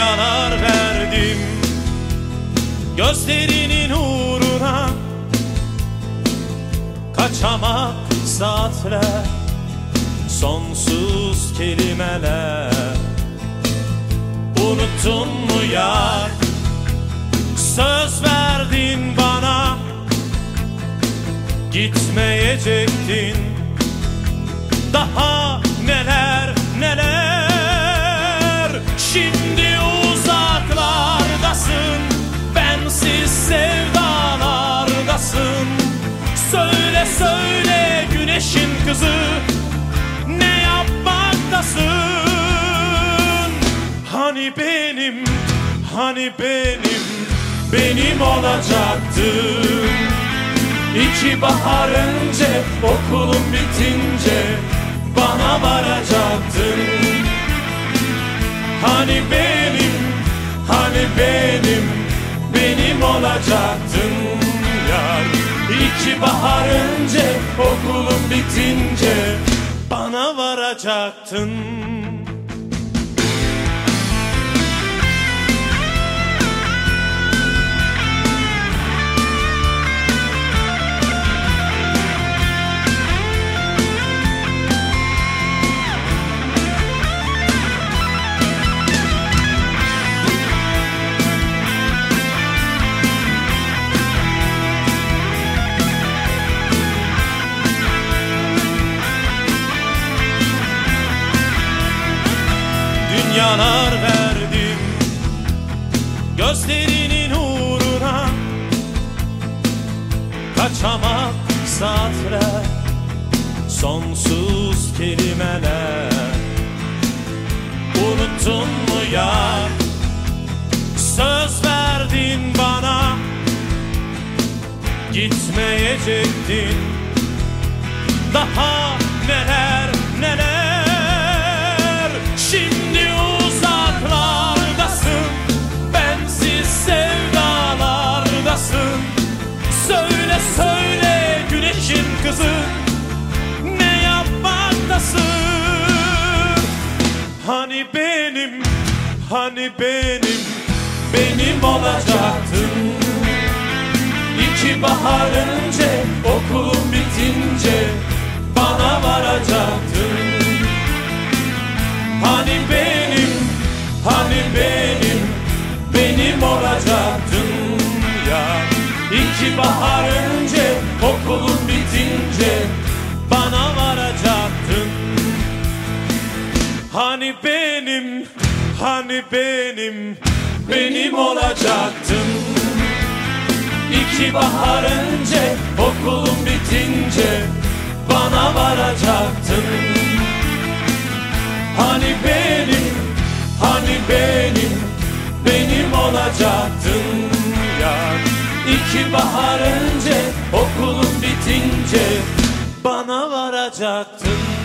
yanar verdim. Gözlerinin uğruna Kaçamak saatler Sonsuz kelimeler. Unuttun mu yar Söz verdin bana. Gitmeyecektin. Hani benim Hani benim Benim olacaktın İki bahar önce okulum bitince bana varacaktın Hani benim, hani benim, benim olacaktın yar İki bahar önce okulum bitince bana varacaktın dünyalar verdim. Gözlerinin uğruna Kaçamak saatler Sonsuz kelimeler. Unuttun mu ya? Söz verdin bana. Gitmeyecektin. Daha kızı Ne yapmaktasın Hani benim Hani benim Benim olacaktın İki bahar önce okulum bitince bana varacaktın. Hani benim, hani benim, benim olacaktın. Ya İki bahar önce okulum bitince bana varacaktın. Hani benim, hani benim, benim olacaktın. İki bahar önce okulum bitince bana varacaktın. Hani benim, hani benim, benim olacaktın. Ya İki bahar önce okulum bitince bana varacaktın